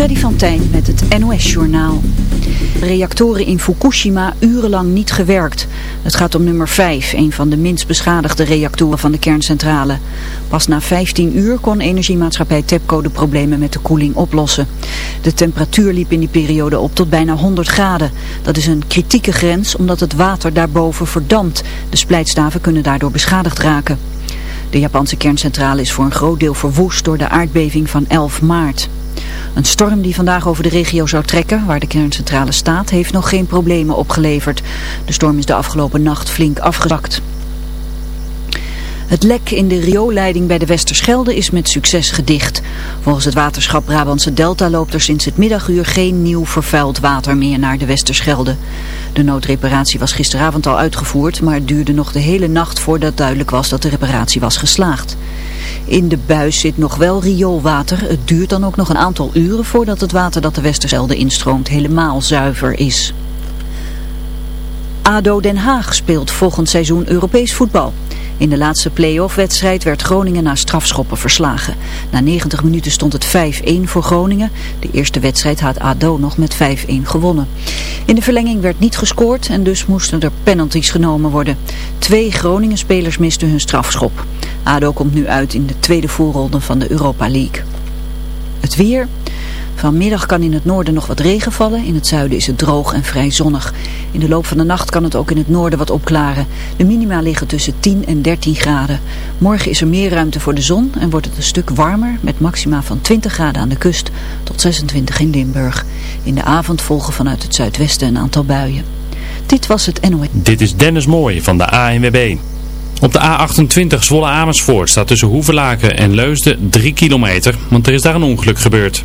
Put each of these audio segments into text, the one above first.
Freddy van Tijn met het NOS-journaal. Reactoren in Fukushima urenlang niet gewerkt. Het gaat om nummer 5, een van de minst beschadigde reactoren van de kerncentrale. Pas na 15 uur kon energiemaatschappij TEPCO de problemen met de koeling oplossen. De temperatuur liep in die periode op tot bijna 100 graden. Dat is een kritieke grens omdat het water daarboven verdampt. De splijtstaven kunnen daardoor beschadigd raken. De Japanse kerncentrale is voor een groot deel verwoest door de aardbeving van 11 maart. Een storm die vandaag over de regio zou trekken, waar de kerncentrale staat, heeft nog geen problemen opgeleverd. De storm is de afgelopen nacht flink afgezakt. Het lek in de rioolleiding bij de Westerschelde is met succes gedicht. Volgens het waterschap Brabantse Delta loopt er sinds het middaguur geen nieuw vervuild water meer naar de Westerschelde. De noodreparatie was gisteravond al uitgevoerd, maar het duurde nog de hele nacht voordat duidelijk was dat de reparatie was geslaagd. In de buis zit nog wel rioolwater. Het duurt dan ook nog een aantal uren voordat het water dat de Westerschelde instroomt helemaal zuiver is. ADO Den Haag speelt volgend seizoen Europees voetbal. In de laatste play-off wedstrijd werd Groningen na strafschoppen verslagen. Na 90 minuten stond het 5-1 voor Groningen. De eerste wedstrijd had ADO nog met 5-1 gewonnen. In de verlenging werd niet gescoord en dus moesten er penalties genomen worden. Twee Groningen-spelers misten hun strafschop. ADO komt nu uit in de tweede voorronde van de Europa League. Het weer... Vanmiddag kan in het noorden nog wat regen vallen. In het zuiden is het droog en vrij zonnig. In de loop van de nacht kan het ook in het noorden wat opklaren. De minima liggen tussen 10 en 13 graden. Morgen is er meer ruimte voor de zon en wordt het een stuk warmer met maxima van 20 graden aan de kust tot 26 in Limburg. In de avond volgen vanuit het zuidwesten een aantal buien. Dit was het NOS. Dit is Dennis Mooij van de ANWB. Op de A28 Zwolle Amersfoort staat tussen Hoevelaken en Leusden 3 kilometer, want er is daar een ongeluk gebeurd.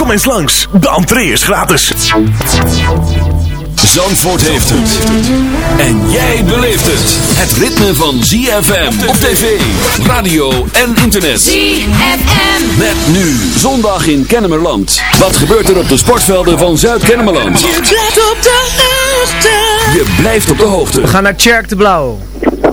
Kom eens langs, de entree is gratis. Zandvoort heeft het. En jij beleeft het. Het ritme van ZFM op tv, radio en internet. ZFM. Met nu zondag in Kennemerland. Wat gebeurt er op de sportvelden van Zuid-Kennemerland? Je blijft op de hoogte. Je blijft op de hoogte. We gaan naar Tjerk de Blauw.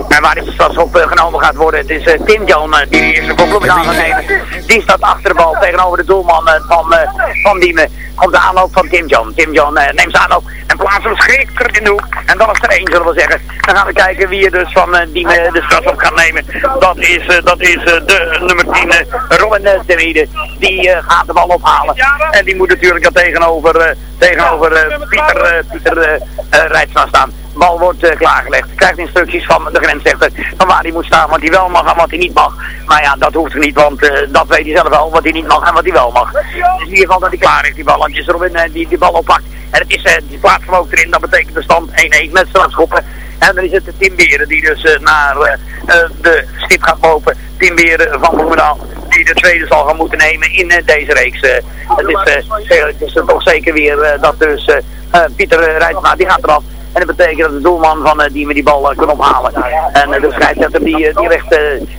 En waar die straks op genomen gaat worden, het is uh, Tim Jan uh, die de eerste voor Bloemendaal gaat nemen. Die staat achter de bal tegenover de doelman van, van Diemen. Komt de aanloop van Tim Jan. Tim Jan neemt zijn aanloop en plaatst hem schrikkelijk in de hoek. En dat is er één, zullen we zeggen. Dan gaan we kijken wie er dus van Diemen de straf op gaat nemen. Dat is, dat is de nummer 10, Robin Temide. Die gaat de bal ophalen. En die moet natuurlijk dan tegenover, tegenover Pieter, Pieter Rijtsma staan bal wordt uh, klaargelegd. Krijgt instructies van de grensrechter van waar hij moet staan, wat hij wel mag en wat hij niet mag. Maar ja, dat hoeft er niet, want uh, dat weet hij zelf wel, wat hij niet mag en wat hij wel mag. Dus in ieder geval dat hij klaar is, die bal. Want Robin uh, die die bal oppakt. En het is, die plaats ook erin, dat betekent de stand 1-1 met strafschoppen. En dan is het de Tim Beren die dus naar de stip gaat lopen. Tim Beren van Bloemendaal die de tweede zal gaan moeten nemen in deze reeks. het, is, het is toch zeker weer dat dus Pieter Rijtsma, die gaat eraf. En dat betekent dat de doelman van uh, die me die bal uh, kan ophalen. En uh, de scheidsrechter die, die,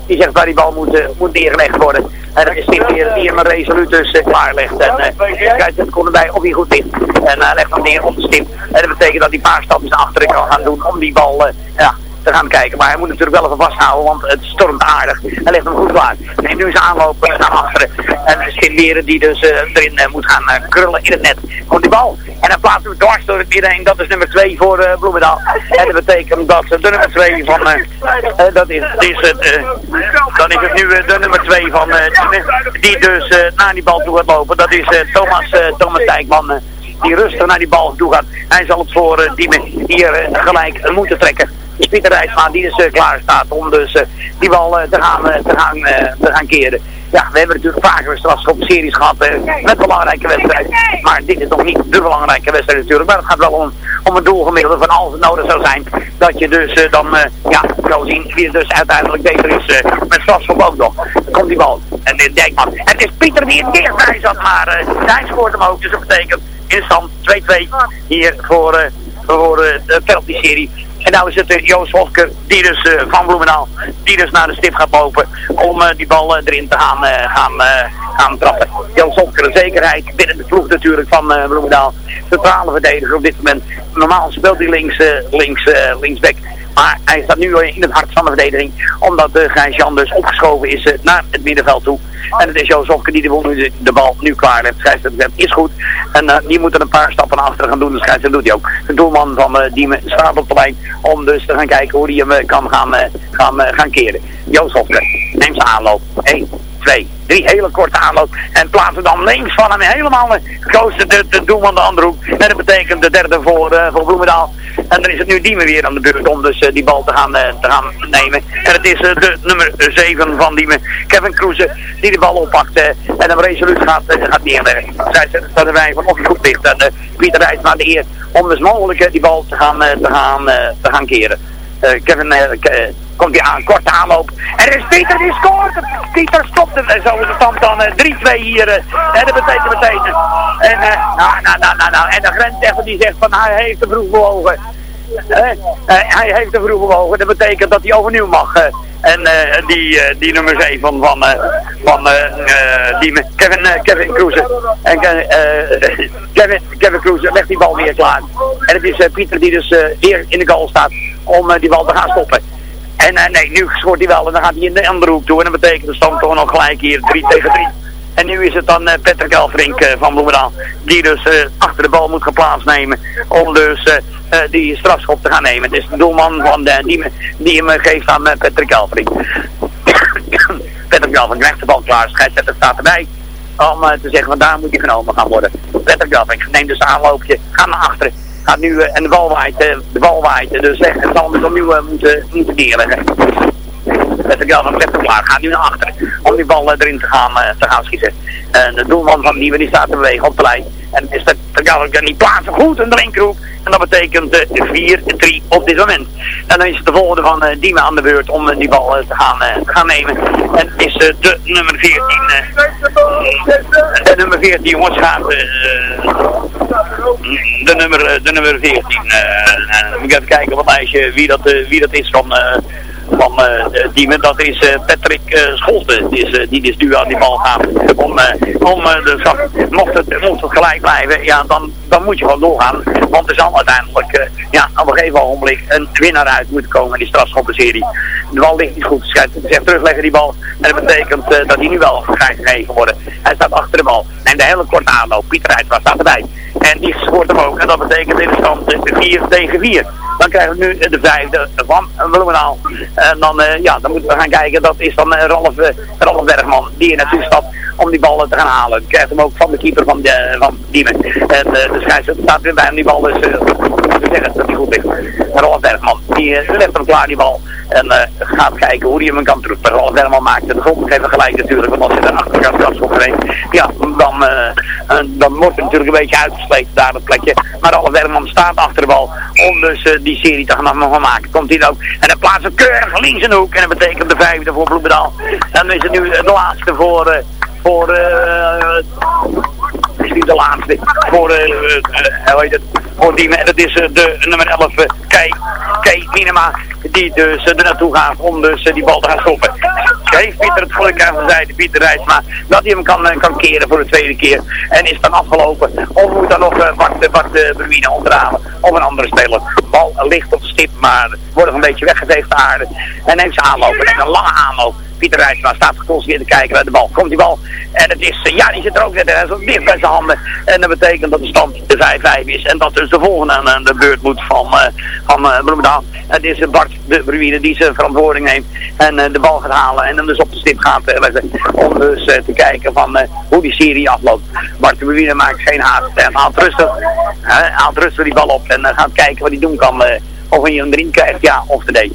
die zegt waar die bal moet, moet neergelegd worden. En dat is Tim weer die hem resoluut dus klaarlegt. En de scheidsrechter kon erbij of hij goed ligt. En legt hem neer op de stip. En dat betekent dat hij een paar stapjes naar kan gaan doen om die bal ja, gaan kijken. Maar hij moet natuurlijk wel even vasthouden, want het stormt aardig. Hij ligt hem goed klaar. Neemt nu zijn aanloop uh, naar achteren. En Sint die dus erin moet gaan krullen in het net. Komt die bal. En dan plaatsen we dwars door het midden heen. Dat is nummer 2 voor Bloemendaal. En dat betekent dat de nummer 2 van... dat is, is het, dan is het nu de nummer 2 van die dus naar die bal toe gaat lopen. Dat is Thomas, Thomas Dijkman die rustig naar die bal toe gaat. Hij zal het voor uh, Diemen hier gelijk moeten trekken. Pieter Rijsma die dus uh, klaar staat om dus die bal te, gaan, te, gaan, te gaan keren. Ja, we hebben natuurlijk vaker strafschop-series gehad met belangrijke wedstrijden. Maar dit is nog niet de belangrijke wedstrijd natuurlijk. Maar het gaat wel om, om een doelgemiddelde van als het nodig zou zijn. Dat je dus dan, ja, zou zien wie dus uiteindelijk beter is met strafschop ook nog. Komt die bal. En uh, Dijkman. Het is Pieter die het dichtbij zat, maar hij scoort hem ook. Dus dat betekent in stand 2-2 hier voor, voor de penalty-serie. En nou is het uh, Joost Hofker, die dus van Bloemendaal, die dus naar de stip gaat lopen om die bal erin te gaan, gaan, gaan trappen. Joost Hofker, een zekerheid binnen de ploeg natuurlijk van Bloemendaal. Centrale verdediger op dit moment. Normaal speelt hij links, links, linksback. Maar hij staat nu in het hart van de verdediging. Omdat uh, Gijs-Jan dus opgeschoven is naar het middenveld toe. En het is Joost Hofke die de, de bal nu klaar heeft. Scheidsrechter is goed. En uh, die moet er een paar stappen naar achteren gaan doen. De scheidsrechter doet hij ook. De doelman van uh, die staat op de lijn om dus te gaan kijken hoe hij hem kan gaan, gaan, gaan keren. Joost Hofke neemt zijn aanloop. 1, 2, drie hele korte aanloop. En plaatsen dan links van hem helemaal koos de, de doelman de andere hoek. En dat betekent de derde voor, uh, voor Bloemendaal. En dan is het nu Diemen weer aan de beurt om dus uh, die bal te gaan, uh, te gaan nemen. En het is de nummer 7 van Diemen, Kevin Kroeze, die de bal oppakt en hem resoluut gaat, gaat neerleggen. Zij staat erbij van of goed ligt. En Pieter Rijs naar de eer om dus mogelijk die bal te gaan, te gaan, te gaan keren. Kevin komt hij aan, korte aanloop. En er is Pieter die scoort. Pieter stopt hem. En zo is de stand dan 3-2 hier. en dat betekent meteen. En, nou, nou, nou, nou, nou. En de grensrechter die zegt van hij heeft te vroeg bewogen. hij heeft te vroeg bewogen. Dat betekent dat hij overnieuw mag. en die, die nummer 7 van, van, van die, Kevin, Kevin. En Kevin, Kevin legt die bal weer klaar. En het is Pieter die dus weer in de goal staat om die bal te gaan stoppen. En uh, nee, nu scoort hij wel en dan gaat hij in de andere hoek toe. En dat betekent de stand toch nog gelijk hier 3 tegen 3. En nu is het dan uh, Patrick Elfrink uh, van Bloemendaal. Die dus achter de bal moet gaan plaatsnemen. Om dus die strafschop te gaan nemen. Het is de doelman van de, die, die hem geeft aan Patrick Elfrink. Patrick Elfrink krijgt de bal klaar. Scheidsrechter staat erbij. Om te zeggen, van daar moet hij genomen gaan worden. Patrick Elfrink neemt dus een aanloopje. Ga naar achteren gaat nu, uh, en de bal uh, de bal waait, dus weg. En zal opnieuw moeten, moeten neerleggen. Met de van klaar, gaat nu naar achter om die bal erin te gaan, te gaan schieten. En de doelman van Nieuwe die staat te bewegen op de lijn. En is dat kan niet plaatsen goed in de linkerhoek. En dat betekent uh, 4-3 op dit moment. En dan is het de volgende van uh, Diemen aan de beurt om uh, die bal te, gaan, te gaan nemen. En is de nummer 14. de nummer 14 jongens gaat de nummer, de nummer 14. Uh, even kijken wat lijstje wie dat, wie dat is van, van uh, Diemen. Dat is uh, Patrick uh, Scholten. Die is, die is nu aan die bal gaan. Om, om de, mocht, het, mocht het gelijk blijven, ja, dan, dan moet je gewoon doorgaan. Want er zal uiteindelijk ja, op een gegeven ogenblik een winnaar uit moeten komen in die strafschoppenserie. De bal ligt niet goed. Schijnt zegt terugleggen die bal. En dat betekent dat hij nu wel gaat gegeven worden. Hij staat achter de bal. En de hele korte aanloop. Pieter Rijtsma staat erbij. En die scoort hem ook. En dat betekent in de stand 4 tegen 4. Dan krijgen we nu de vijfde van Bloemendaal. En dan, uh, ja, dan moeten we gaan kijken. Dat is dan uh, Ralf, uh, Ralf Bergman die er naartoe stapt om die ballen te gaan halen. Krijgt hem ook van de keeper van, de, van Diemen. En de scheidsrechter staat weer bij hem die bal. Dus we zeggen dat hij goed ligt. Ralf Bergman, die legt hem klaar die bal. En gaat kijken hoe hij hem kan terug. Ralf Bergman maakt de grond even gelijk natuurlijk. Want als je daar achter gaat strafschop ja, dan, dan wordt het natuurlijk een beetje uitgesleten daar het plekje. Maar Ralf Bergman staat achter de bal om dus die serie te gaan maken. Komt hij ook. En dan plaatsen keurig links in de hoek. En dat betekent de vijfde voor Bloemendaal. En dan is het nu de laatste voor... Uh, voor is niet de laatste. Voor, uh, uh, hoe heet het? Voor die, dat is de nummer 11, Kei, Kei Minima. Die dus er naartoe gaat om dus die bal te gaan stoppen. heeft Pieter het geluk aan zijn zijde, Pieter Rijsma, dat hij hem kan, eh, kan keren voor de tweede keer. En is dan afgelopen. Of moet dan nog uh, Bart, Bart uh, Bruine onderhalen of een andere speler. Bal ligt op stip, maar wordt een beetje weggeveegd de aarde. En neemt ze aanlopen. En een lange aanloop. Pieter Rijsma staat geconcentreerd te kijken naar de bal. Komt die bal. En het is, ja, die zit er ook net. Hij is dicht bij zijn handen. En dat betekent dat de stand de 5-5 is. En dat dus de volgende aan de beurt moet van, uh, van uh, Bloemendaal. Het is Bart de Bruine die zijn verantwoording neemt. En de bal gaat halen. En hem dus op de stip gaat leggen. Om dus te kijken van hoe die serie afloopt. Bart de Bruine maakt geen haast. En haalt rustig, haalt rustig die bal op. En gaat kijken wat hij doen kan of een erin krijgt, ja of nee.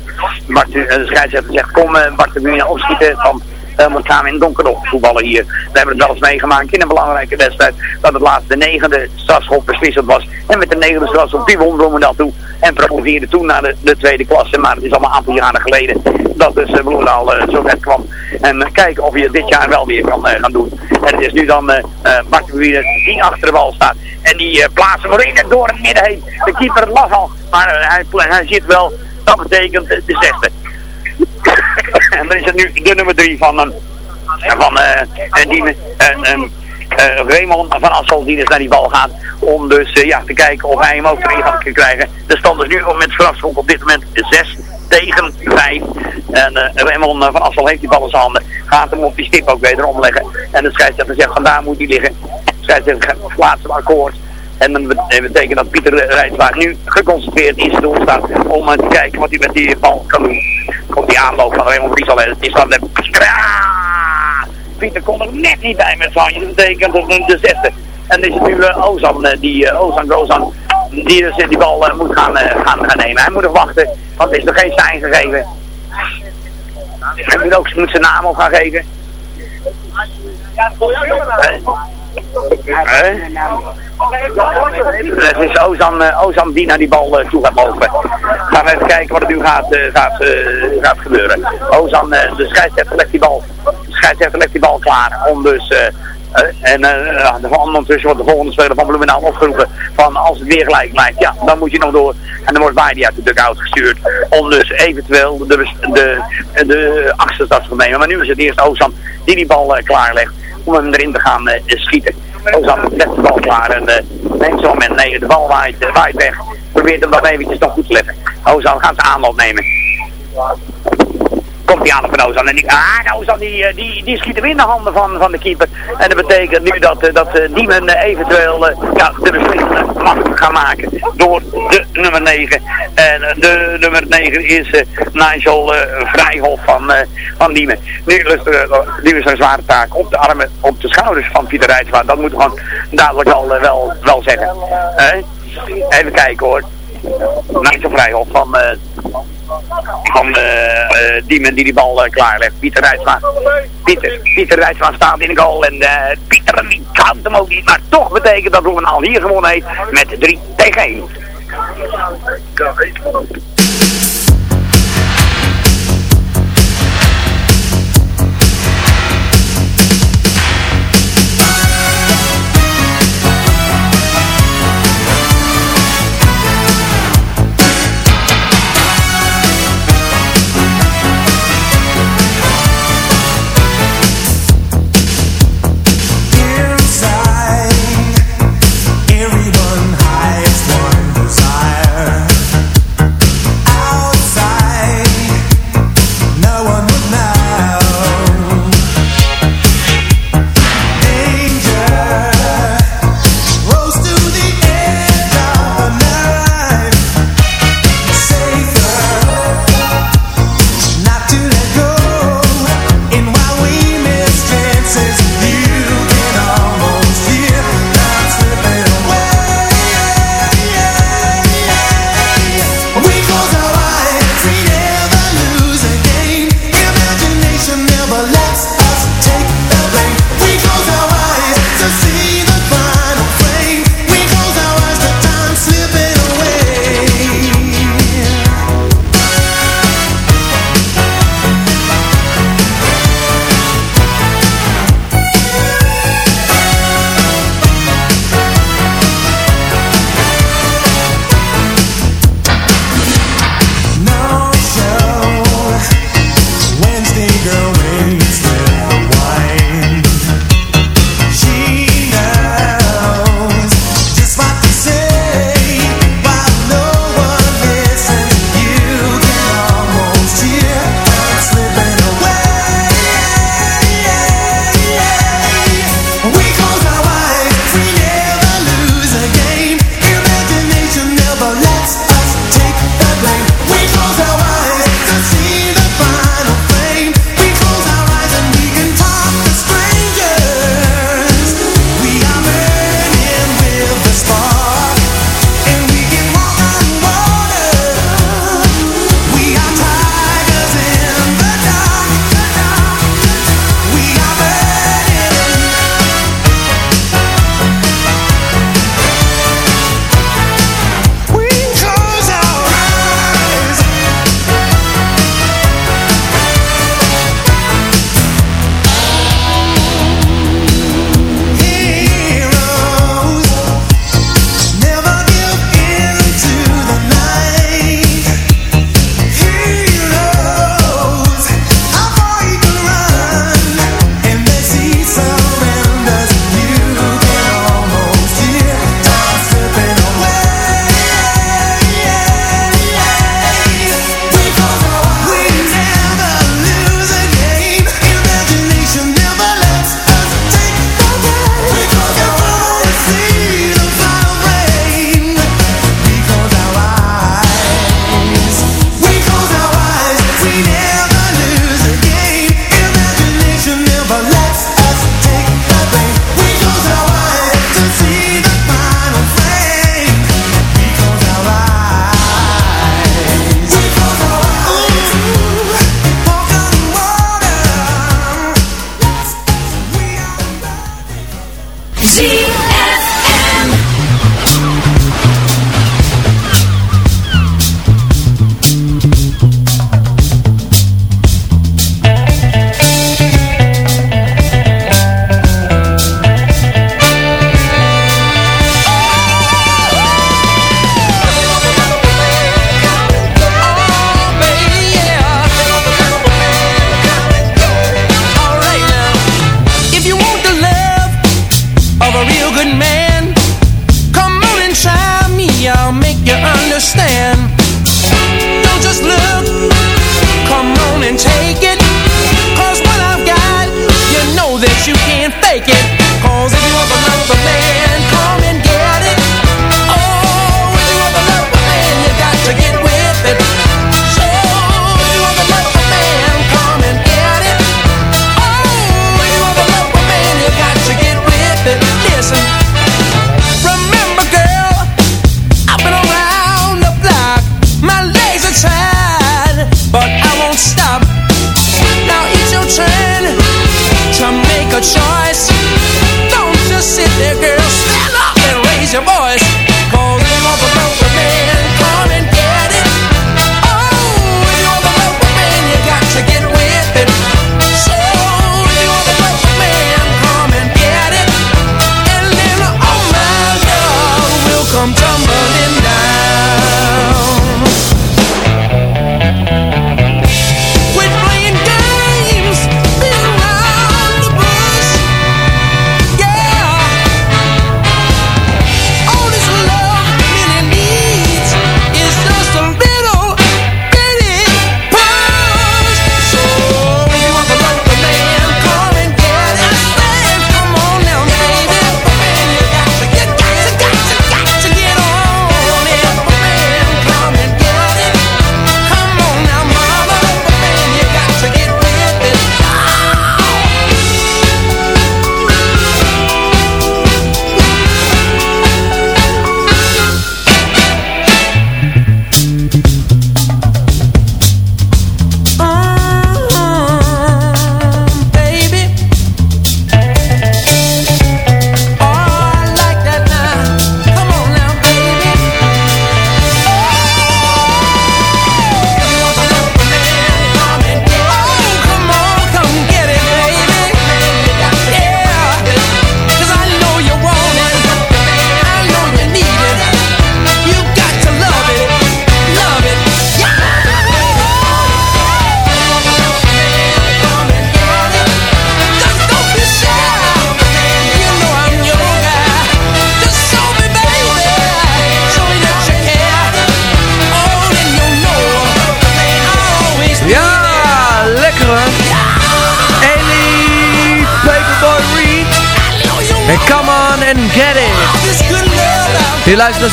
Bart, de scheidsrechter zegt, kom Bart de Bruine opschieten van uh, we gaan in donker voetballen hier. We hebben het wel eens meegemaakt in een belangrijke wedstrijd. Dat het laatst de negende strafschop beslissend was. En met de negende strafschop die won Bloemendaal toe. En promoveerde toen naar de, de, tweede klasse. Maar het is allemaal een aantal jaren geleden dat dus uh, Bloemendaal uh, zo ver kwam. En kijken of je dit jaar wel weer kan gaan doen. En het is nu dan Bart die achter de bal staat. En die plaatsen in en door het midden heen. De keeper las al. Maar hij, hij zit wel. Dat betekent de zesde. en dan is het nu de nummer 3 van, een van uh, die, uh, uh, Raymond van Assel die dus naar die bal gaat. Om dus ja, te kijken of hij hem ook erin gaat krijgen. De stand is nu met strafschop op dit moment 6 tegen 5. En uh, Raymond van Assel heeft die bal in zijn handen. Gaat hem op die stip ook weer omleggen. En de scheidsrechter zegt vandaar moet hij liggen. De scheidsrechter plaatst hem akkoord. En dat betekent dat Pieter Rijtswaard nu geconcentreerd in zijn doel staat om te kijken wat hij met die bal kan doen. Komt die aanloop van Raymond Friesal en het is dan de Pieter. Pieter komt er net niet bij met van. Dat betekent dat de zesde. En dan is het nu uh, Ozan, uh, die uh, Ozan Gozan, die dus die bal moet gaan, gaan, gaan nemen. Hij moet nog wachten, want er is nog geen zijn gegeven. Hij moet ook moet zijn naam op gaan geven. Het is Ozan, uh, Ozan die naar die bal uh, toe gaat lopen. Gaan we even kijken wat er nu gaat, uh, gaat, gaat gebeuren. Ozan, de scheidsrechter legt die bal, scheidsrechter legt die bal klaar om dus... en uh, ondertussen wordt de volgende speler van Bloemendaal opgeroepen van als het weer gelijk blijft, ja, dan moet je nog door. En dan wordt Baidi uit de dugout gestuurd om dus eventueel de, de, de, te nemen. Maar nu is het eerst Ozan die die bal klaarlegt om hem erin te gaan schieten. Ozan legt de bal klaar en neemt zo'n moment, nee, de bal waait, waait weg. Probeert hem dan eventjes nog goed te leggen. Ozan gaat zijn aanloop nemen. Komt die aan van Ozan en die, ah, Ozan die, die, die schiet hem in de handen van, van de keeper. En dat betekent nu dat, dat Diemen eventueel ja, de beslissing mag gaan maken door de nummer 9. En de nummer 9 is Nigel Vrijhof van, van Diemen. Nu, nu is een zware taak op de armen, op de schouders van Pieter Rijtsma. Dat moet gewoon dadelijk al wel, wel zeggen. even kijken hoor. Nigel Vrijhof van van uh, uh, die men die die bal klaarlegt. Pieter Rijtsma. Pieter, Pieter Rijtsma staat in de goal en Pieter die kan hem ook niet. Maar toch betekent dat Roemendaal hier gewonnen heeft met 3 tegen 1.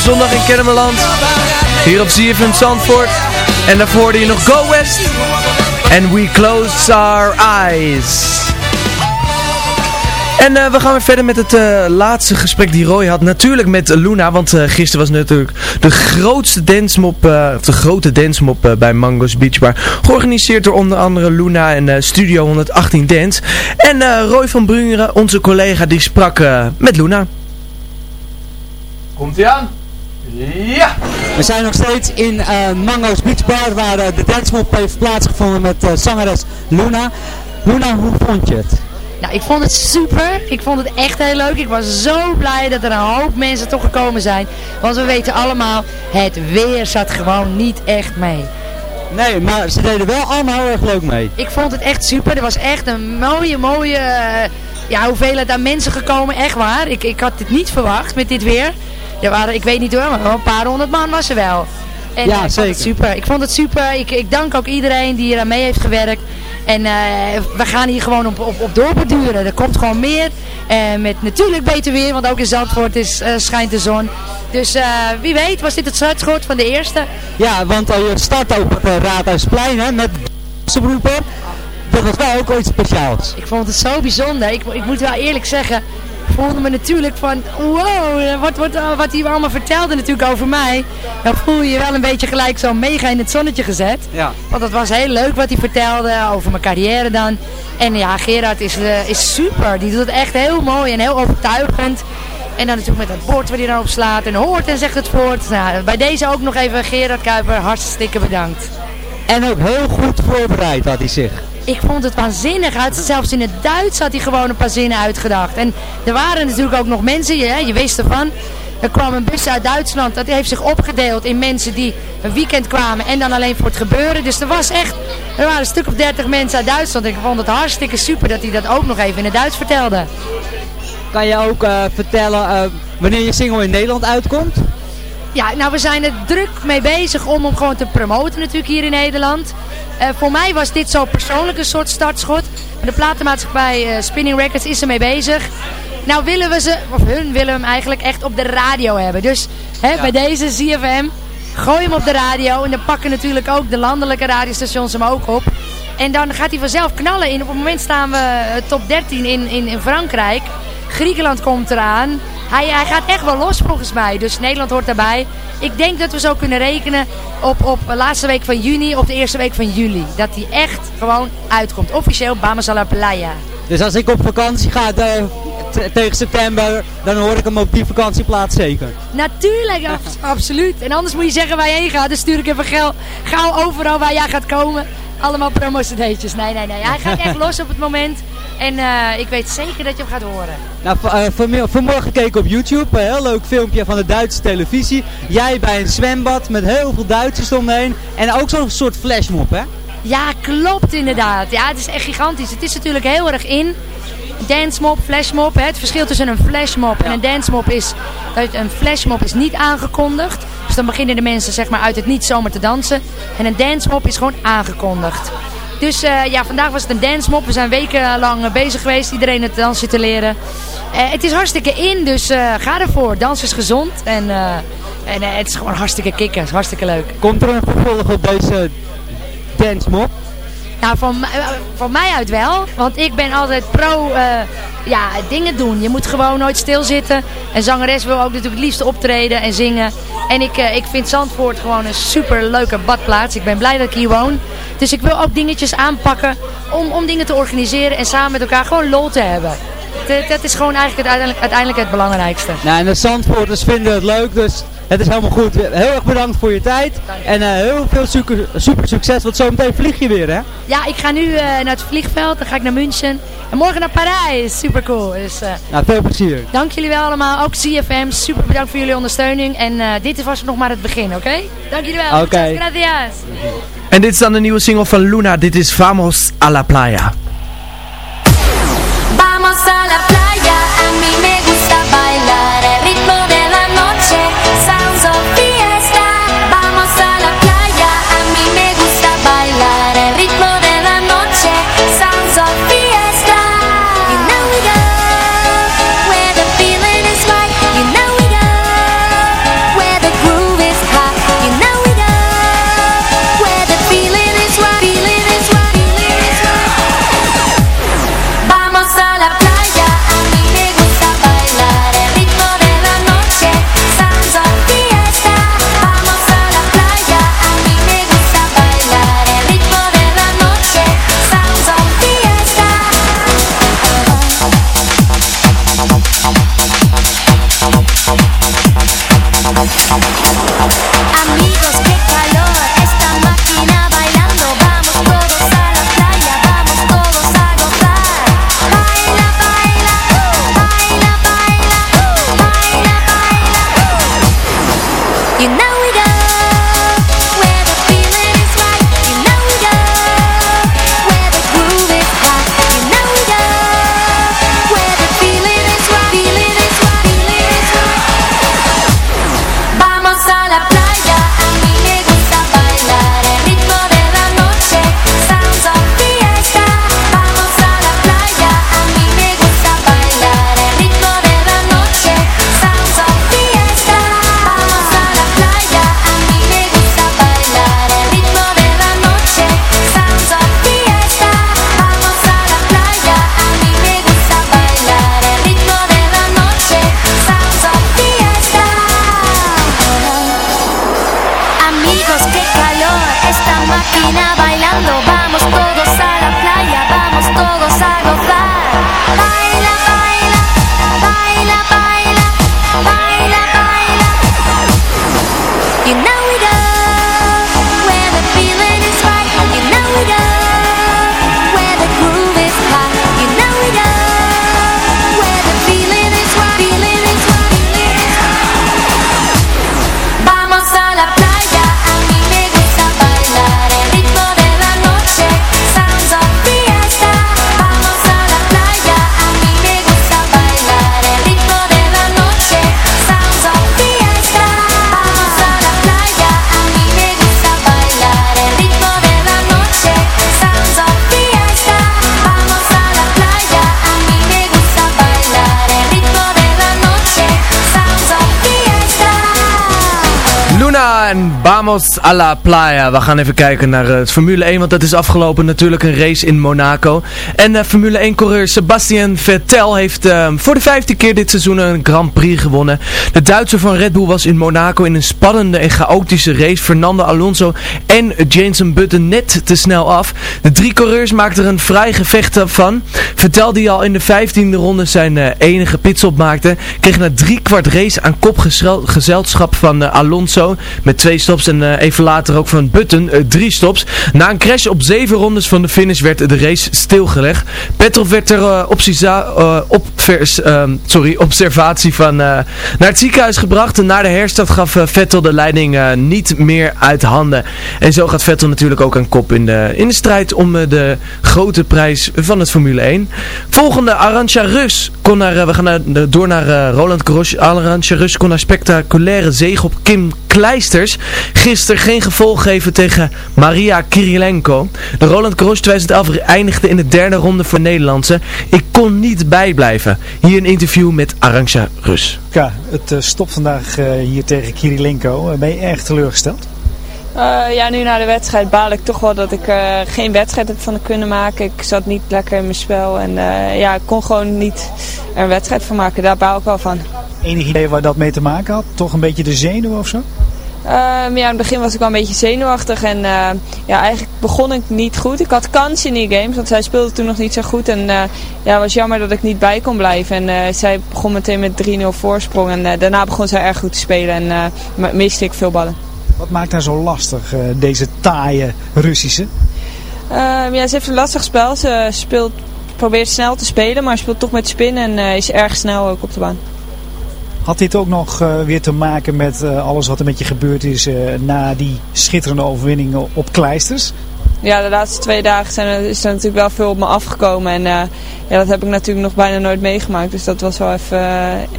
Zondag in Kennemerland. Hier op ZFM Zandvoort. En daarvoor hoorde je nog Go West. And we close our eyes. En eh, we gaan weer verder met het eh, laatste gesprek die Roy had. Natuurlijk met Luna, want eh, gisteren was natuurlijk de grootste dancemop, eh, of de grote dancemop eh, bij Mango's Beach Bar. Georganiseerd door onder andere Luna en Studio 118 Dance. En Roy van Brungeren, onze collega, die sprak met Luna. Komt ie aan? Ja! We zijn nog steeds in eh, Mango's Beach Bar waar eh, de dancemop heeft plaatsgevonden met eh, zangeres Luna. Luna, hoe vond je het? Nou, ik vond het super. Ik vond het echt heel leuk. Ik was zo blij dat er een hoop mensen toch gekomen zijn. Want we weten allemaal, het weer zat gewoon niet echt mee. Nee, maar ze deden wel allemaal heel erg leuk mee. Ik vond het echt super. Er was echt een mooie, mooie ja, hoeveelheid aan mensen gekomen. Echt waar. Ik, ik had dit niet verwacht met dit weer. Er waren, ik weet niet hoor, maar een paar honderd man was er wel. En Ja, eh, ik vond zeker. het super. Ik vond het super. Ik, ik dank ook iedereen die hier aan mee heeft gewerkt. En eh, we gaan hier gewoon op, op, op doorbeduren. Er komt gewoon meer. Eh, met natuurlijk beter weer, want ook in Zandvoort is, eh, schijnt de zon. Dus wie weet was dit het startschot van de eerste. Ja, want je start op het Raadhuisplein hè, met beroepen. Dat was wel ook iets speciaals. Ik vond het zo bijzonder. Ik, ik moet wel eerlijk zeggen, voelde me natuurlijk van, wow, wat, wat, eh, wat hij allemaal vertelde natuurlijk over mij. Dan voel je je wel een beetje gelijk zo mega in het zonnetje gezet. Ja. Want het was heel leuk wat hij vertelde over mijn carrière dan. En ja, Gerard is, eh, is super. Die doet het echt heel mooi en heel overtuigend. En dan natuurlijk met dat bord waar hij dan op slaat en hoort en zegt het voort. Nou, bij deze ook nog even Gerard Kuiper, hartstikke bedankt. En ook heel goed voorbereid had hij zich. Ik vond het waanzinnig. Had zelfs in het Duits had hij gewoon een paar zinnen uitgedacht. En er waren natuurlijk ook nog mensen, je, je wist ervan. Er kwam een bus uit Duitsland. Dat heeft zich opgedeeld in mensen die een weekend kwamen en dan alleen voor het gebeuren. Dus er was echt, er waren een stuk of dertig mensen uit Duitsland. Ik vond het hartstikke super dat hij dat ook nog even in het Duits vertelde. Kan je ook eh, vertellen eh, wanneer je single in Nederland uitkomt? Ja, nou we zijn er druk mee bezig om hem gewoon te promoten natuurlijk hier in Nederland. Eh, voor mij was dit zo persoonlijk een soort startschot. De platenmaatschappij eh, Spinning Records is ermee bezig. Nou willen we ze, of hun willen hem eigenlijk echt op de radio hebben. Dus hè, bij deze ZFM, gooi hem op de radio. En dan pakken natuurlijk ook de landelijke radiostations hem ook op. En dan gaat hij vanzelf knallen. In, op het moment staan we eh, top 13 in, in, in Frankrijk. Griekenland komt eraan. Hij, hij gaat echt wel los volgens mij. Dus Nederland hoort daarbij. Ik denk dat we zo kunnen rekenen op, op de laatste week van juni of de eerste week van juli. Dat hij echt gewoon uitkomt. Officieel Bamas a la Playa. Dus als ik op vakantie ga eh, tegen september, dan hoor ik hem op die vakantieplaats zeker. Natuurlijk, abs- absoluut. En anders moet je zeggen waar je heen gaat. Dan stuur ik even gauw overal waar jij gaat komen. Allemaal promo-cd'tjes. Nee, nee, nee. Hij gaat echt los op het moment. En eh, ik weet zeker dat je hem gaat horen. Nou, v- eh, vanmorgen keek ik op YouTube, een heel leuk filmpje van de Duitse televisie. Jij bij een zwembad met heel veel Duitsers omheen. En ook zo'n soort flashmob, hè? Ja, klopt inderdaad. Ja, het is echt gigantisch. Het is natuurlijk heel erg in. Dancemop, flashmob. Hè. Het verschil tussen een flashmob en een dancemop is dat een flashmob is niet aangekondigd. Dus dan beginnen de mensen zeg maar uit het niet zomaar te dansen. En een dancemop is gewoon aangekondigd. Dus eh, ja, vandaag was het een dancemop. We zijn wekenlang eh, bezig geweest. Iedereen het dansen te leren. Eh, het is hartstikke in, dus eh, ga ervoor. Dans is gezond. En, eh, en het is gewoon hartstikke kicken. Hartstikke leuk. Komt er een vervolg op deze dance mob? Nou, eh, van mij uit wel. Want ik ben altijd pro eh, ja, dingen doen. Je moet gewoon nooit stilzitten. En zangeres wil ook natuurlijk het liefst optreden en zingen. En ik, eh, ik vind Zandvoort gewoon een super leuke badplaats. Ik ben blij dat ik hier woon. Dus ik wil ook dingetjes aanpakken om, om dingen te organiseren. En samen met elkaar gewoon lol te hebben. Dat, dat is gewoon eigenlijk het, uiteindelijk, uiteindelijk het belangrijkste. Nou, en de Zandvoorters vinden het leuk, dus het is helemaal goed. Heel erg bedankt voor je tijd. En eh, heel veel super, super succes, want zometeen vlieg je weer, hè? Ja, ik ga nu eh, naar het vliegveld. Dan ga ik naar München. En morgen naar Parijs. Super cool. Dus, eh, Nou, veel plezier. Dank jullie wel allemaal. Ook CFM. Super bedankt voor jullie ondersteuning. En eh, dit was nog maar het begin, oké? Dank jullie wel. Oké. Gracias. En dit is dan de nieuwe single van Luna. Dit is Vamos a la Playa. La noche, sounds of Vamos a la Playa. We gaan even kijken naar uh, het Formule 1, want dat is afgelopen natuurlijk een race in Monaco. En uh, Formule 1-coureur Sebastian Vettel heeft uh, voor de vijfde keer dit seizoen een Grand Prix gewonnen. De Duitser van Red Bull was in Monaco in een spannende en chaotische race. Fernando Alonso en Jensen Button net te snel af. De drie coureurs maakten er een vrij gevecht van. Vettel die al in de vijftiende ronde zijn enige pitstop maakte, kreeg na drie kwart race aan kop gezelschap van Alonso met twee en uh, even later ook van Button uh, drie stops. Na een crash op zeven rondes van de finish werd de race stilgelegd. Petrov werd er uh, op, op ehm, sorry, observatie van naar het ziekenhuis gebracht. En na de herstart gaf Vettel de leiding niet meer uit handen. En zo gaat Vettel natuurlijk ook aan kop in de, in de strijd om de grote prijs van het Formule 1. Volgende Arantxa Rus kon naar, we gaan door naar Roland Garros. Arantxa Rus kon naar spectaculaire zege op Kim Kleisters gisteren geen gevolg geven tegen Maria Kirilenko. De Roland Garros 2011 eindigde in de derde ronde voor Nederlandse. Ik kon niet bijblijven. Hier een interview met Arantxa Rus. Ja, het uh, stopt vandaag uh, hier tegen Kirilenko. ben je erg teleurgesteld? Uh, ja, nu na de wedstrijd baal ik toch wel dat ik uh, geen wedstrijd heb van kunnen maken. Ik zat niet lekker in mijn spel en uh, ja, ik kon gewoon niet er een wedstrijd van maken. Daar baal ik wel van. Enig idee waar dat mee te maken had? Toch een beetje de zenuw of zo? Ja, in het begin was ik wel een beetje zenuwachtig en ja, eigenlijk begon ik niet goed. Ik had kans in die games, want zij speelde toen nog niet zo goed. En ja, het was jammer dat ik niet bij kon blijven. En zij begon meteen met 3-0 voorsprong en daarna begon zij erg goed te spelen en miste ik veel ballen. Wat maakt haar zo lastig, deze taaie Russische? Uh, ja, ze heeft een lastig spel. Ze speelt, probeert snel te spelen, maar speelt toch met spin en uh, is erg snel ook op de baan. Had dit ook nog uh, weer te maken met uh, alles wat er met je gebeurd is uh, na die schitterende overwinning op Kleisters? Ja, de laatste twee dagen zijn er, is er natuurlijk wel veel op me afgekomen. En ja, dat heb ik natuurlijk nog bijna nooit meegemaakt. Dus dat was wel even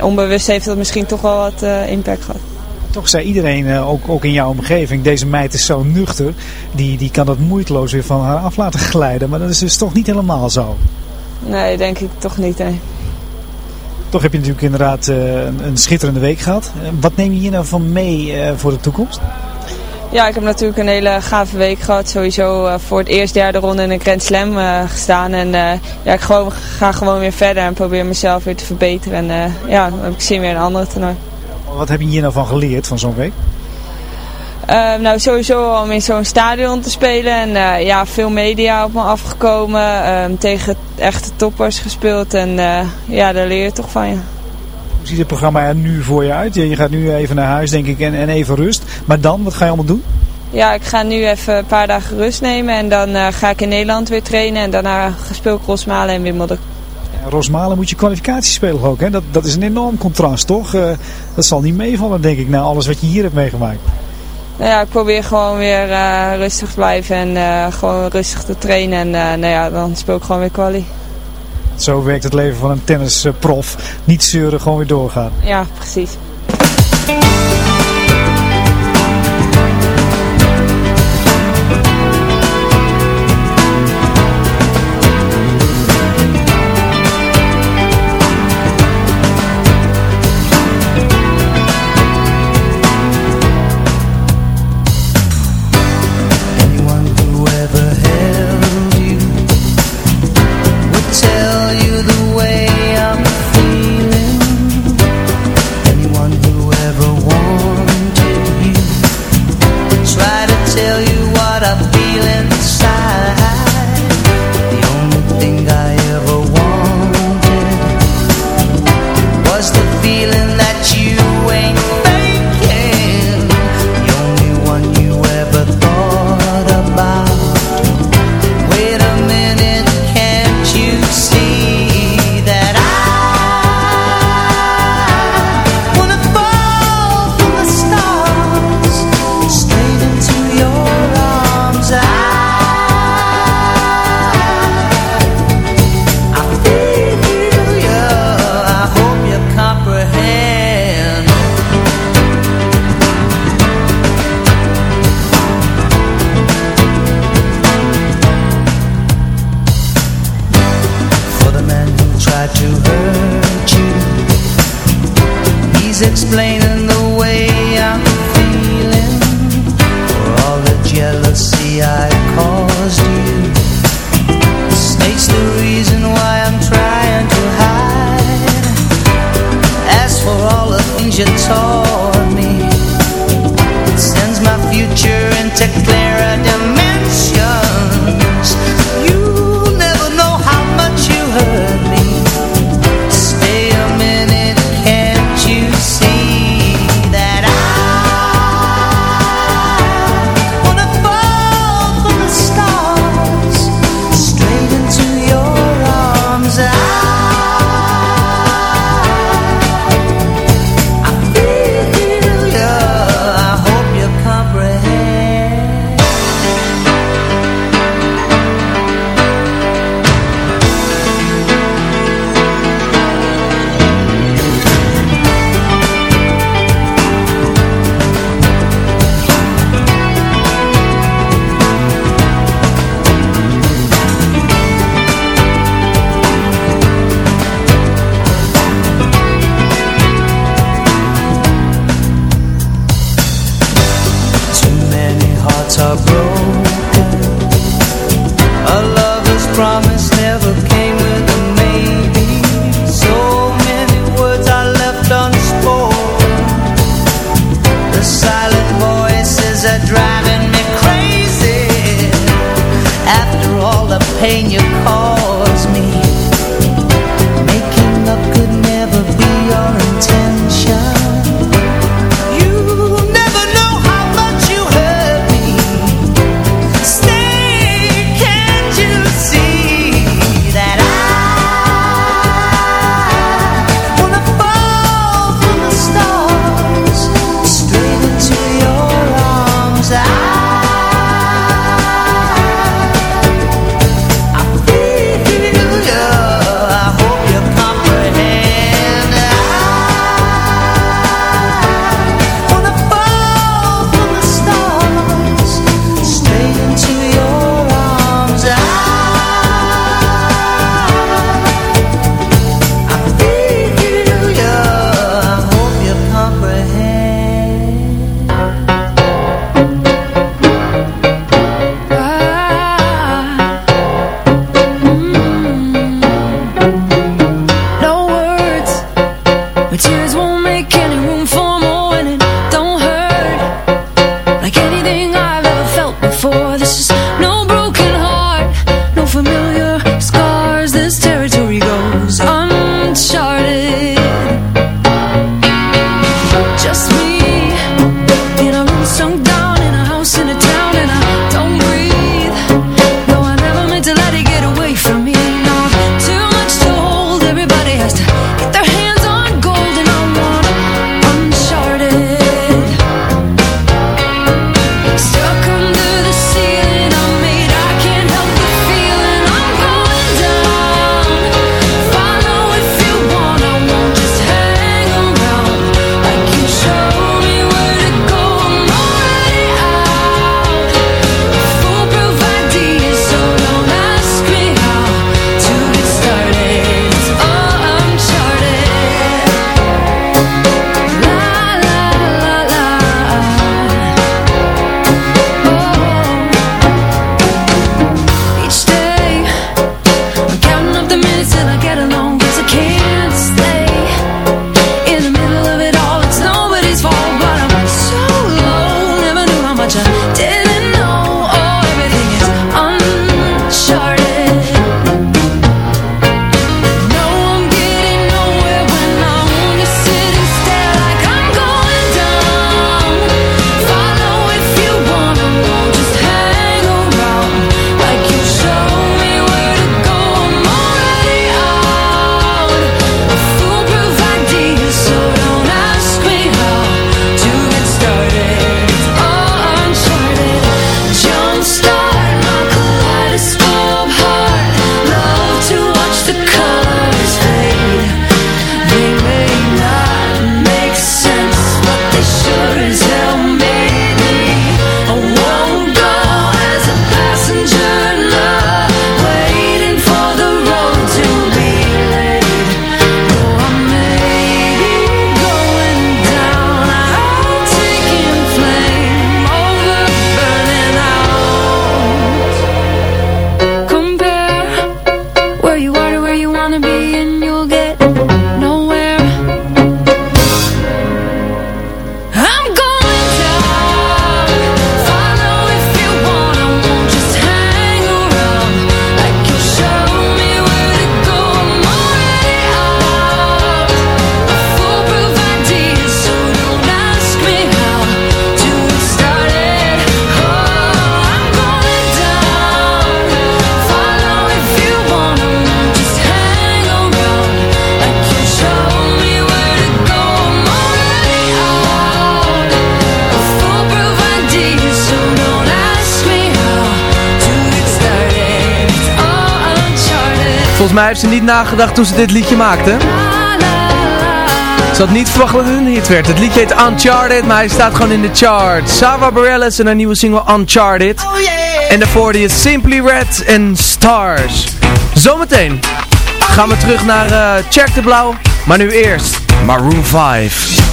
onbewust heeft dat misschien toch wel wat impact gehad. Toch zei iedereen, ook, ook in jouw omgeving, deze meid is zo nuchter. Die, die kan dat moeiteloos weer van haar af laten glijden. Maar dat is dus toch niet helemaal zo. Nee, denk ik toch niet. Nee. Toch heb je natuurlijk inderdaad uh, een, een, schitterende week gehad. Uh, wat neem je hier nou van mee voor de toekomst? Ja, ik heb natuurlijk een hele gave week gehad. Sowieso voor het eerst derde ronde in een Grand Slam gestaan. En ja, ik gewoon, ga gewoon weer verder en probeer mezelf weer te verbeteren. En ja, dan heb ik zin weer in een andere toernooi. Wat heb je hier nou van geleerd van zo'n week? Uh, nou, sowieso om in zo'n stadion te spelen. En ja, veel media op me afgekomen. Uh, tegen echte toppers gespeeld. En eh, ja, daar leer je toch van, je. Hoe ziet het programma er nu voor je uit? Je gaat nu even naar huis, denk ik, en, en even rust. Maar dan, wat ga je allemaal doen? Ja, ik ga nu even een paar dagen rust nemen. En dan ga ik in Nederland weer trainen. En daarna speel ik Rosmalen en Wimbledon. Rosmalen moet je kwalificatie spelen ook. Hè? Dat, dat is een enorm contrast, toch? Uh, dat zal niet meevallen, denk ik, na alles wat je hier hebt meegemaakt. Nou ja, ik probeer gewoon weer uh, rustig te blijven en uh, gewoon rustig te trainen. En nou ja, dan speel ik gewoon weer kwalie. Zo werkt het leven van een tennisprof. Niet zeuren, gewoon weer doorgaan. Ja, precies. Volgens mij heeft ze niet nagedacht toen ze dit liedje maakte. Ze had niet verwacht dat het een hit werd. Het liedje heet Uncharted, maar hij staat gewoon in de chart. Sava Bareilles en haar nieuwe single Uncharted. En daarvoor die is Simply Red en Stars. Zometeen gaan we terug naar uh, Check de Blauw. Maar nu eerst Maroon 5.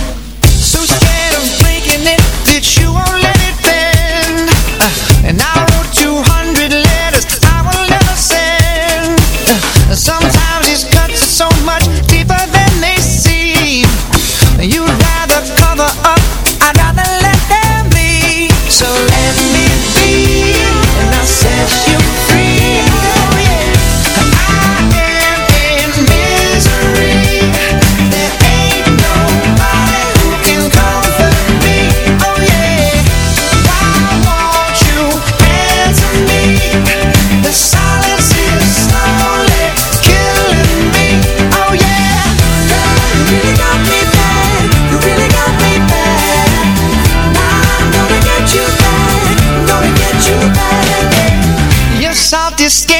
disdain.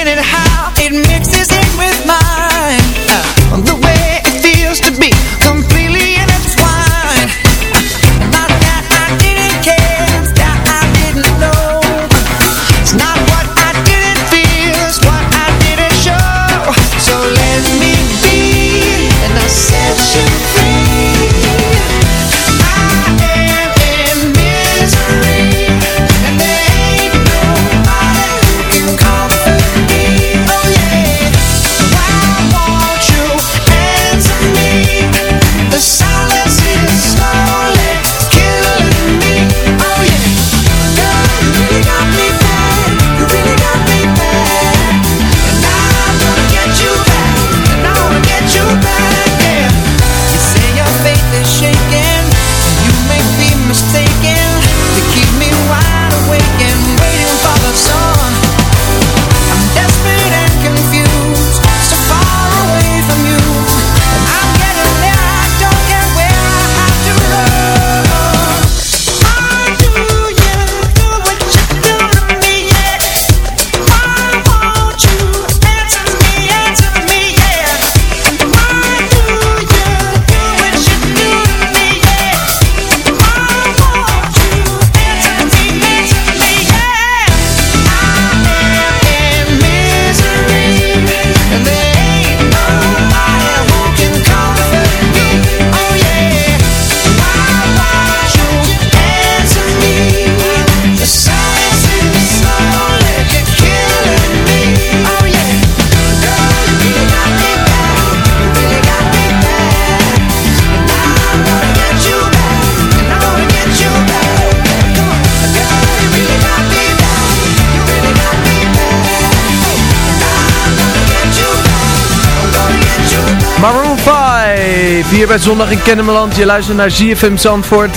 Bij Zondag in Kennemerland. Je luistert naar ZFM Zandvoort.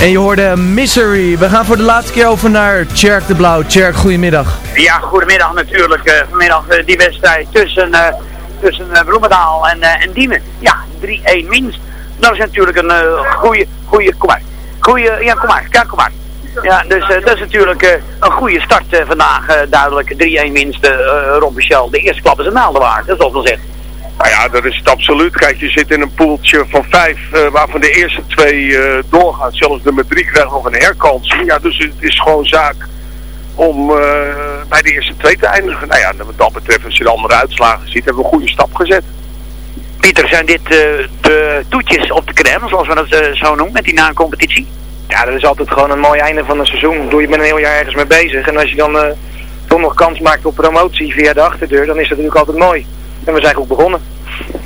En je hoorde Misery. We gaan voor de laatste keer over naar Tjerk de Blauw. Tjerk, goedemiddag. Ja, goedemiddag natuurlijk. eh, vanmiddag eh, die wedstrijd tussen, eh, tussen Bloemendaal en, en Diemen. Ja, 3-1 winst. Dat is natuurlijk een goede, goede, kom maar. Goeie, ja, kom maar, ja, kom maar. Ja, dus dat is natuurlijk een goede start vandaag. duidelijk 3-1 winst, uh, Rob Michel. De eerste klap is een naalde waard, dat is wel gezegd. Nou ja, dat is het absoluut. Kijk, je zit in een poeltje van vijf, eh, waarvan de eerste twee eh, doorgaan. Zelfs nummer drie krijgt nog een herkansing. Ja, dus het is gewoon zaak om eh, bij de eerste twee te eindigen. Nou ja, wat dat betreft, als je de andere uitslagen ziet, hebben we een goede stap gezet. Pieter, zijn dit eh, de toetjes op de crème, zoals we dat zo noemen, met die na-competitie? Ja, dat is altijd gewoon een mooi einde van een seizoen. Doe je bent een heel jaar ergens mee bezig. En als je dan eh, toch nog kans maakt op promotie via de achterdeur, dan is dat natuurlijk altijd mooi. En we zijn goed begonnen.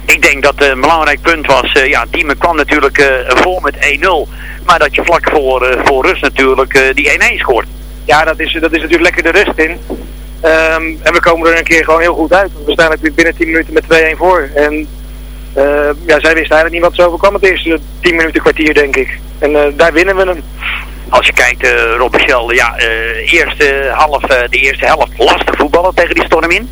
Ik denk dat eh, een belangrijk punt was, eh, ja, Diemen kwam natuurlijk eh, voor met 1-0. Maar dat je vlak voor, voor rust natuurlijk die 1-1 scoort. Ja, dat is, dat is natuurlijk lekker de rust in. Ehm, en we komen er een keer gewoon heel goed uit. We staan natuurlijk binnen 10 minuten met 2-1 voor. En eh, ja, zij wisten eigenlijk niet wat ze overkwam het eerste 10 minuten kwartier, denk ik. En daar winnen we hem. Als je kijkt, Rob Michel, ja, eerste half, de eerste helft lastig voetballen tegen die storm in.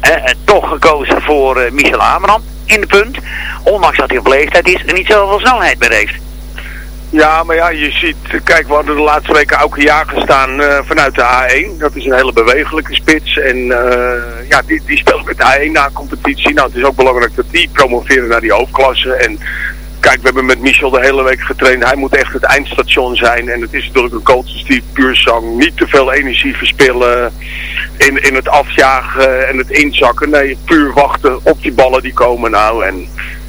Eh, en toch gekozen voor eh, Michel Ameram in de punt. Ondanks dat hij op leeftijd is en niet zoveel snelheid meer heeft. Ja, maar ja, je ziet, kijk, we hadden de laatste weken ook jaar gestaan uh, vanuit de A1. Dat is een hele bewegelijke spits. En uh, ja, die, die speelt met de A1 na competitie. Nou, het is ook belangrijk dat die promoveren naar die hoofdklasse. En kijk, we hebben met Michel de hele week getraind. Hij moet echt het eindstation zijn. En het is natuurlijk een coach die puur zang. Niet te veel energie verspillen in, in het afjagen en het inzakken. Nee, puur wachten op die ballen die komen nou. En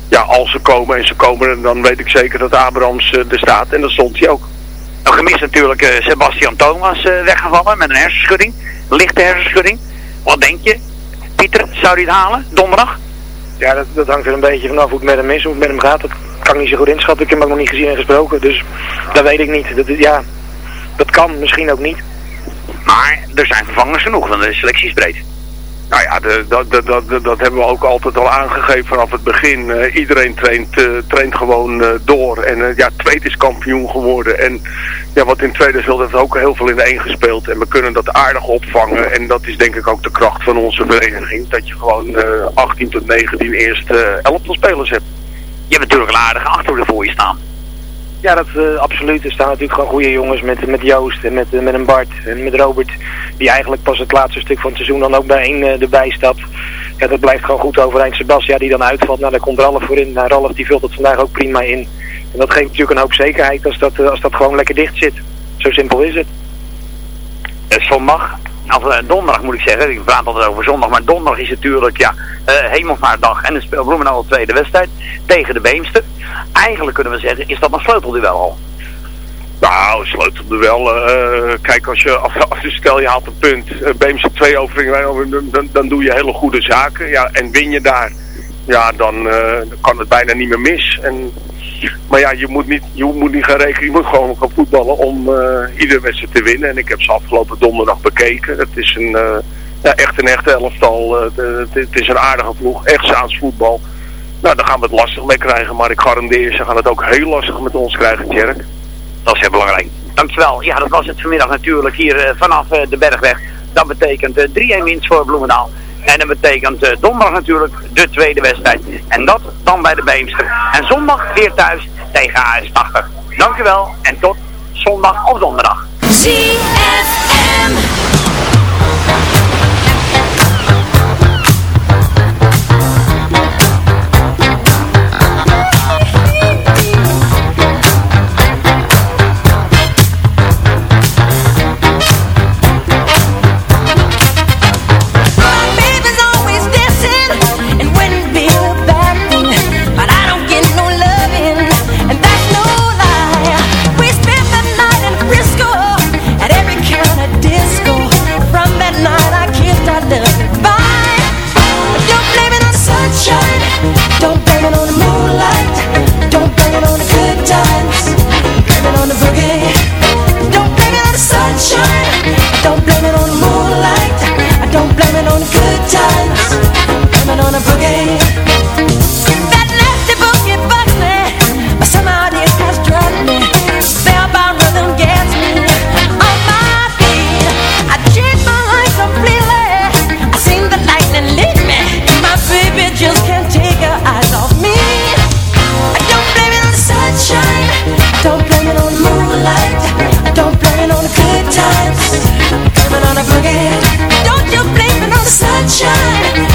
ja, als ze komen en ze komen, dan weet ik zeker dat Abrams uh, er staat. En dat stond hij ook. Een gemist natuurlijk uh, Sebastian Thomas uh, weggevallen met een hersenschudding. Lichte hersenschudding. Wat denk je? Pieter, zou hij het halen donderdag? Ja, dat, dat hangt er een beetje vanaf hoe het met hem is, hoe het met hem gaat. Dat kan ik niet zo goed inschatten. Ik heb hem ook nog niet gezien en gesproken. Dus dat weet ik niet. Dat, ja, dat kan, misschien ook niet. Maar er zijn vervangers genoeg, want de selectie is breed. Nou ja, de, dat, dat, dat, dat hebben we ook altijd al aangegeven vanaf het begin. Uh, iedereen traint, uh, traint gewoon uh, door. En ja, tweede is kampioen geworden. En ja, wat in tweede speelt heeft ook heel veel in één gespeeld. En we kunnen dat aardig opvangen. En dat is denk ik ook de kracht van onze vereniging. Dat je gewoon 18 tot 19 eerste elftal spelers hebt. Je hebt natuurlijk een aardige achterhoede voor je staan. Ja, dat uh, absoluut. Er staan natuurlijk gewoon goede jongens met, met Joost en met, uh, met een Bart en met Robert. Die eigenlijk pas het laatste stuk van het seizoen dan ook bij één uh, erbij stapt. Ja, dat blijft gewoon goed overeind. Sebastian die dan uitvalt, nou daar komt Ralf voor in. Nou, Ralf die vult het vandaag ook prima in. En dat geeft natuurlijk een hoop zekerheid als dat, als dat gewoon lekker dicht zit. Zo simpel is het. zondag, of donderdag moet ik zeggen, ik praat altijd over zondag, maar donderdag is natuurlijk, ja, uh, hemelsmaardag en dan speelt de tweede wedstrijd tegen de Beemster. Eigenlijk kunnen we zeggen, is dat een sleutelduel al? Nou, sleutelduel. Uh, kijk, als je, als, als je stel je haalt een punt, Beemster twee overwinningen, dan, dan, dan doe je hele goede zaken. Ja, en win je daar, ja, dan, dan kan het bijna niet meer mis. En maar ja, je moet niet, je moet niet gaan rekenen, je moet gewoon gaan voetballen om uh, iedere wedstrijd te winnen. En ik heb ze afgelopen donderdag bekeken. Het is een, uh, ja, echt een echte elftal. Uh, het is een aardige ploeg, echt Zaans voetbal. Nou, dan gaan we het lastig mee krijgen, maar ik garandeer, ze gaan het ook heel lastig met ons krijgen, Tjerk. Dat is heel belangrijk. Dankjewel. Ja, dat was het vanmiddag natuurlijk hier vanaf de Bergweg. Dat betekent 3-1 winst voor Bloemendaal. En dat betekent uh, donderdag natuurlijk de tweede wedstrijd. En dat dan bij de Beemster. En zondag weer thuis tegen AS 80. Dankjewel en tot zondag of donderdag. That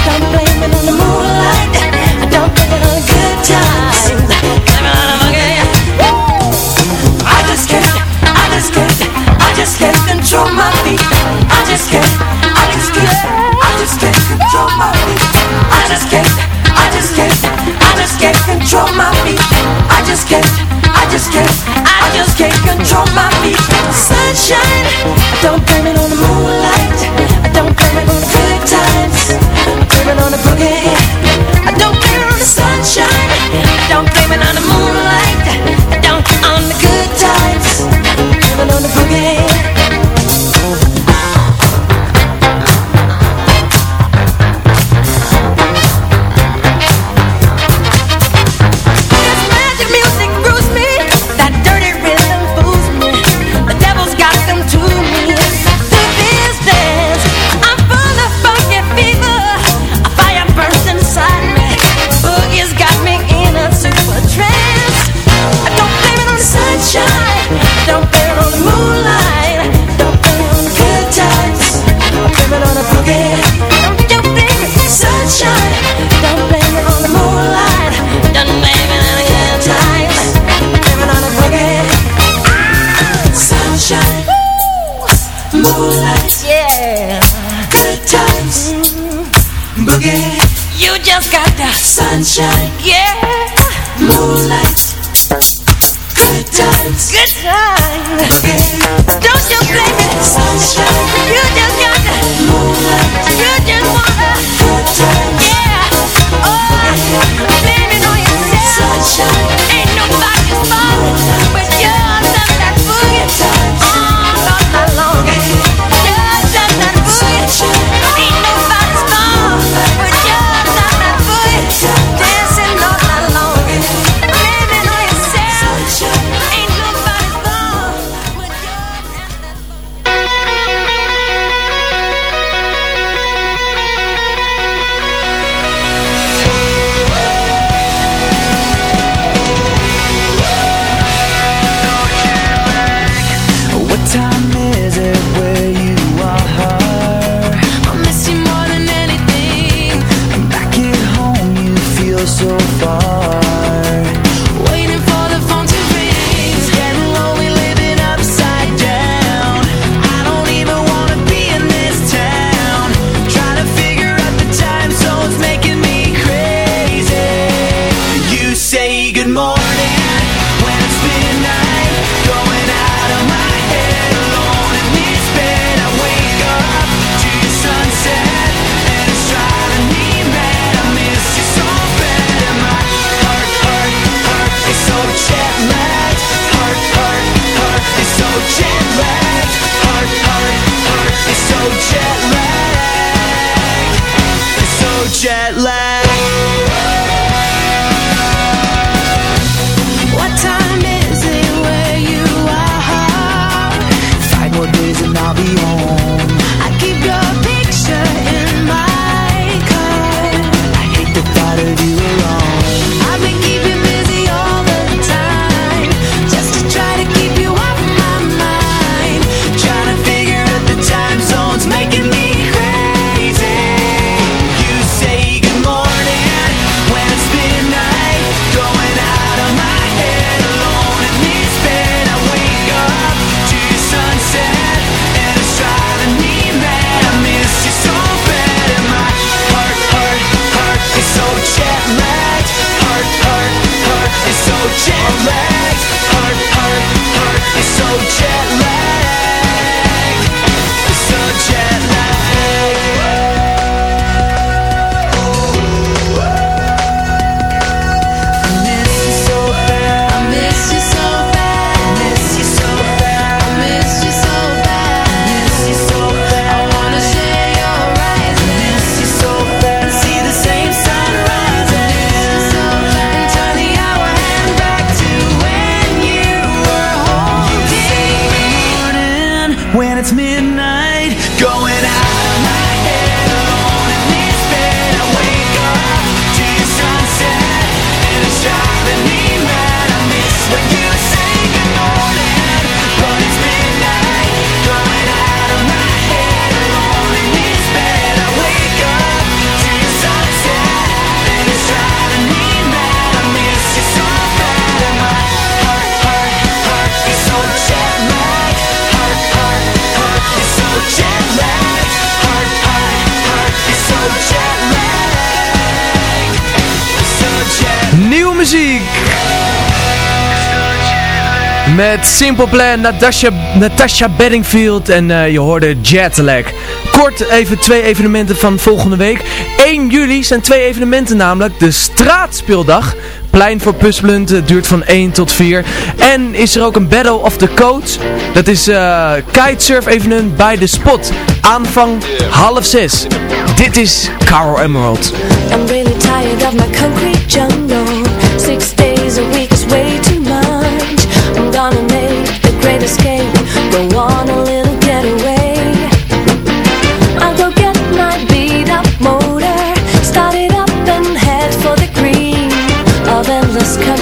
Plan, Natasha, Natasha Bedingfield en eh, je hoorde Jetlag. Kort even twee evenementen van volgende week. 1 juli zijn twee evenementen namelijk de Straatspeeldag. Plein voor Pusblunt, eh, duurt van 1 tot 4. En is er ook een Battle of the Coats. Dat is eh, kitesurf evenement bij de spot. Aanvang half 6. Dit is Carol Emerald. I'm really tired of my concrete jungle.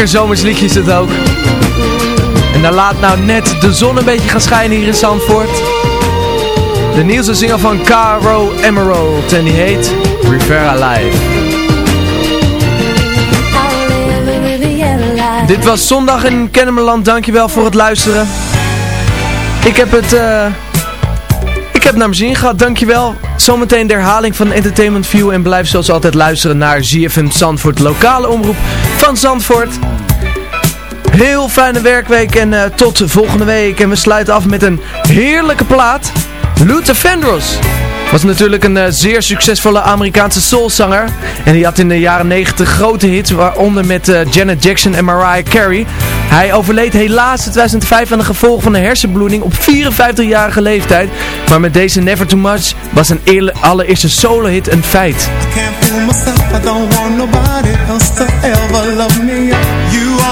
Lekker het ook. En daar laat nou net de zon een beetje gaan schijnen hier in Zandvoort. De nieuwste single van Caro Emerald en die heet Rivera Live. Dit was zondag in Kennemerland, dankjewel voor het luisteren. Ik heb het, eh, ik heb naar mijn zin gehad, dankjewel. Zometeen de herhaling van Entertainment View en blijf zoals altijd luisteren naar ZFM Zandvoort, lokale omroep van Zandvoort. Heel fijne werkweek en eh, tot volgende week. En we sluiten af met een heerlijke plaat. Luther Vandross was natuurlijk een eh, zeer succesvolle Amerikaanse soulzanger. En die had in de jaren 90 grote hits, waaronder met eh, Janet Jackson en Mariah Carey. Hij overleed helaas in 2005 aan de gevolgen van een hersenbloeding op 54-jarige leeftijd. Maar met deze Never Too Much was eerle- allereerste solo-hit een feit.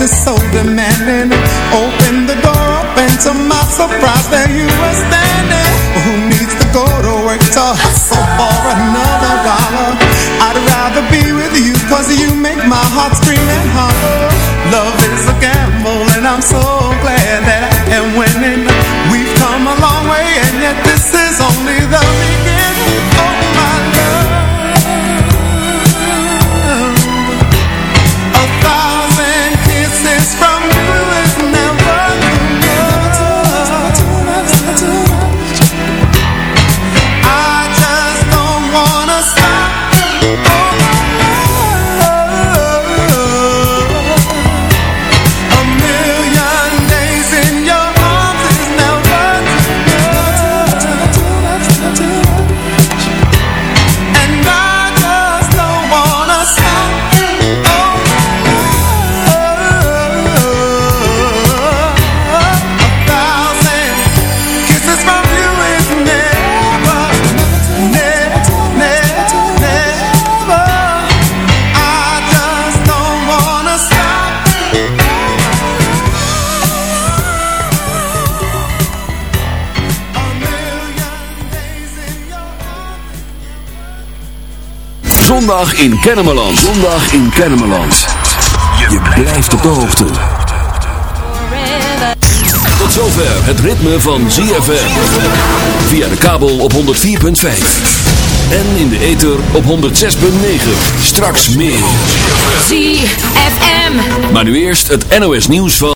Is so demanding. Open the door up, and to my surprise, there you were standing. Who needs to go to work to hustle for another dollar? I'd rather be with you, cause you make my heart scream and holler. Love is a gamble, and I'm so Zondag in Kennemerland. Zondag in Kennemerland. Je blijft op de hoogte. Tot zover het ritme van ZFM. Via de kabel op 104.5. En in de ether op 106.9. Straks meer. ZFM. Maar nu eerst het NOS nieuws van...